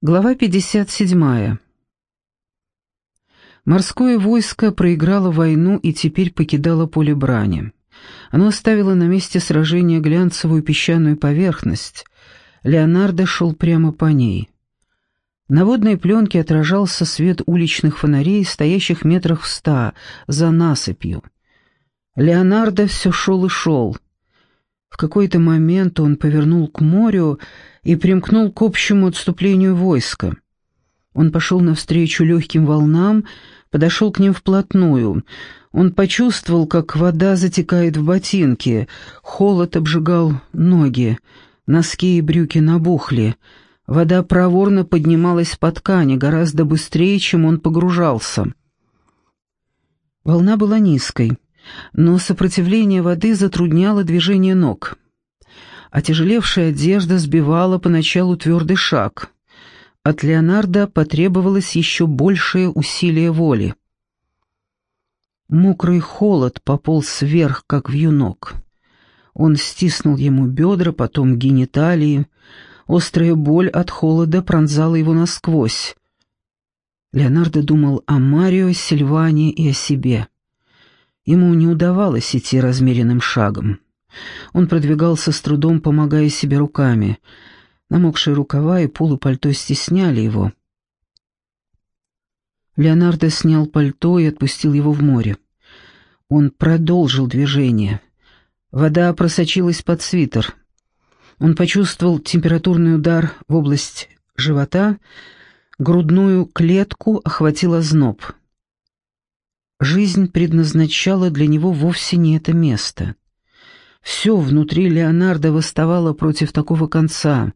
Глава 57. Морское войско проиграло войну и теперь покидало поле брани. Оно оставило на месте сражения глянцевую песчаную поверхность. Леонардо шел прямо по ней. На водной пленке отражался свет уличных фонарей, стоящих метрах в ста, за насыпью. Леонардо все шел и шел. В какой-то момент он повернул к морю и примкнул к общему отступлению войска. Он пошел навстречу легким волнам, подошел к ним вплотную. Он почувствовал, как вода затекает в ботинки, холод обжигал ноги, носки и брюки набухли. Вода проворно поднималась по ткани гораздо быстрее, чем он погружался. Волна была низкой, но сопротивление воды затрудняло движение ног. Отяжелевшая одежда сбивала поначалу твердый шаг. От Леонардо потребовалось еще большее усилие воли. Мокрый холод пополз вверх, как вьюнок. Он стиснул ему бедра, потом гениталии. Острая боль от холода пронзала его насквозь. Леонардо думал о Марио, Сильване и о себе. Ему не удавалось идти размеренным шагом. Он продвигался с трудом, помогая себе руками. Намокшие рукава и полы пальто стесняли его. Леонардо снял пальто и отпустил его в море. Он продолжил движение. Вода просочилась под свитер. Он почувствовал температурный удар в область живота, грудную клетку охватила зноб. Жизнь предназначала для него вовсе не это место. Все внутри Леонардо восставало против такого конца.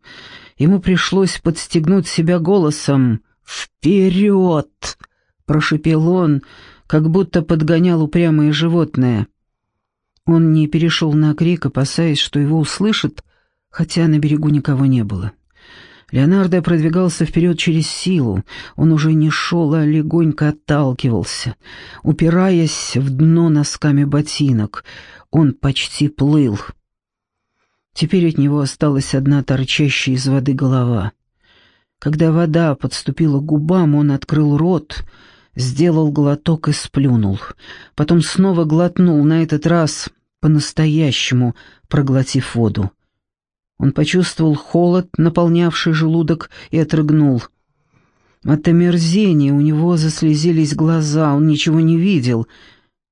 Ему пришлось подстегнуть себя голосом «Вперед!» — прошепел он, как будто подгонял упрямое животное. Он не перешел на крик, опасаясь, что его услышат, хотя на берегу никого не было. Леонардо продвигался вперед через силу. Он уже не шел, а легонько отталкивался, упираясь в дно носками ботинок. Он почти плыл. Теперь от него осталась одна торчащая из воды голова. Когда вода подступила к губам, он открыл рот, сделал глоток и сплюнул. Потом снова глотнул, на этот раз по-настоящему проглотив воду. Он почувствовал холод, наполнявший желудок, и отрыгнул. От омерзения у него заслезились глаза, он ничего не видел.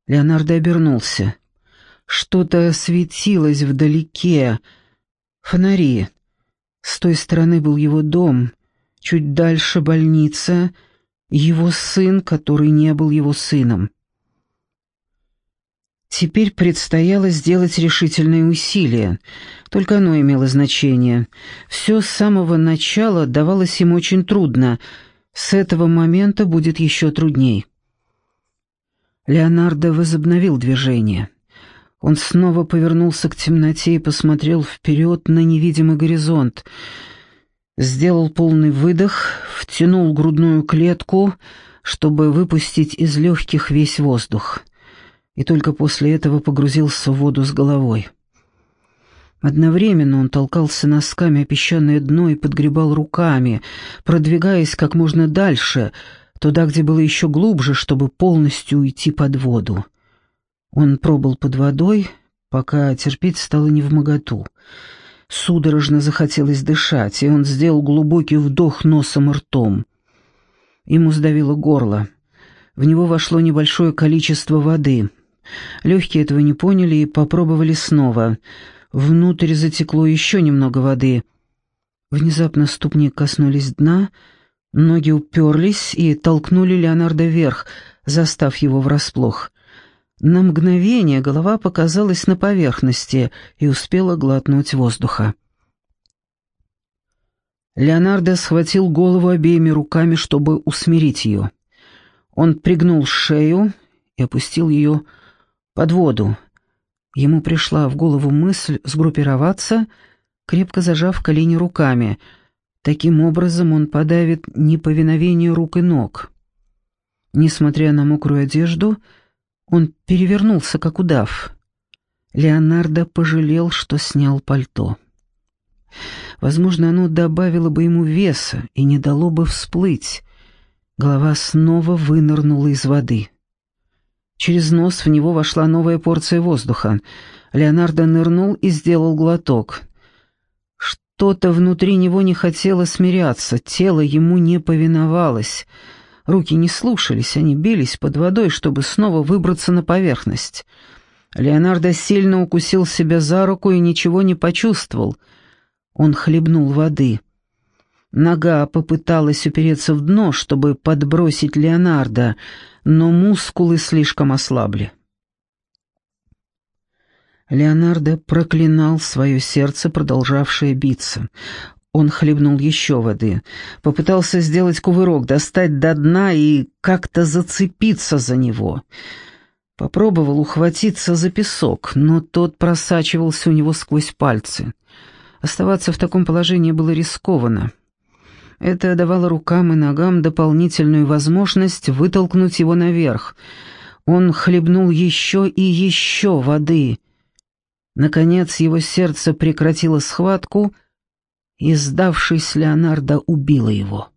Леонардо обернулся. Что-то светилось вдалеке. Фонари. С той стороны был его дом, чуть дальше больница, его сын, который не был его сыном. Теперь предстояло сделать решительные усилия. Только оно имело значение. Все с самого начала давалось ему очень трудно. С этого момента будет еще трудней. Леонардо возобновил движение. Он снова повернулся к темноте и посмотрел вперед на невидимый горизонт. Сделал полный выдох, втянул грудную клетку, чтобы выпустить из легких весь воздух. И только после этого погрузился в воду с головой. Одновременно он толкался носками о песчаное дно и подгребал руками, продвигаясь как можно дальше, туда, где было еще глубже, чтобы полностью уйти под воду. Он пробыл под водой, пока терпеть стало невмоготу. Судорожно захотелось дышать, и он сделал глубокий вдох носом и ртом. Ему сдавило горло. В него вошло небольшое количество воды. Легкие этого не поняли и попробовали снова. Внутрь затекло еще немного воды. Внезапно ступни коснулись дна, ноги уперлись и толкнули Леонардо вверх, застав его врасплох. На мгновение голова показалась на поверхности и успела глотнуть воздуха. Леонардо схватил голову обеими руками, чтобы усмирить ее. Он пригнул шею и опустил ее под воду. Ему пришла в голову мысль сгруппироваться, крепко зажав колени руками. Таким образом он подавит неповиновение рук и ног. Несмотря на мокрую одежду, он перевернулся, как удав. Леонардо пожалел, что снял пальто. Возможно, оно добавило бы ему веса и не дало бы всплыть. Голова снова вынырнула из воды. Через нос в него вошла новая порция воздуха. Леонардо нырнул и сделал глоток. Что-то внутри него не хотело смиряться, тело ему не повиновалось. Руки не слушались, они бились под водой, чтобы снова выбраться на поверхность. Леонардо сильно укусил себя за руку и ничего не почувствовал. Он хлебнул воды. Нога попыталась упереться в дно, чтобы подбросить Леонардо, но мускулы слишком ослабли. Леонардо проклинал свое сердце, продолжавшее биться. Он хлебнул еще воды, попытался сделать кувырок, достать до дна и как-то зацепиться за него — Попробовал ухватиться за песок, но тот просачивался у него сквозь пальцы. Оставаться в таком положении было рискованно. Это давало рукам и ногам дополнительную возможность вытолкнуть его наверх. Он хлебнул еще и еще воды. Наконец его сердце прекратило схватку, и, сдавшись, Леонардо убило его.